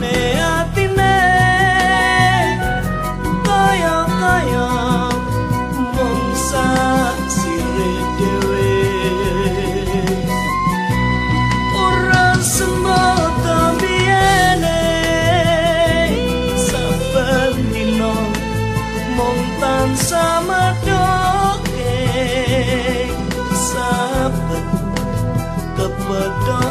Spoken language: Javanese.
ne atine kaya kaya mongsa sire dewe ora sembah tambiene sabar nino mong tan sama doke sabar kepedon